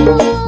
Música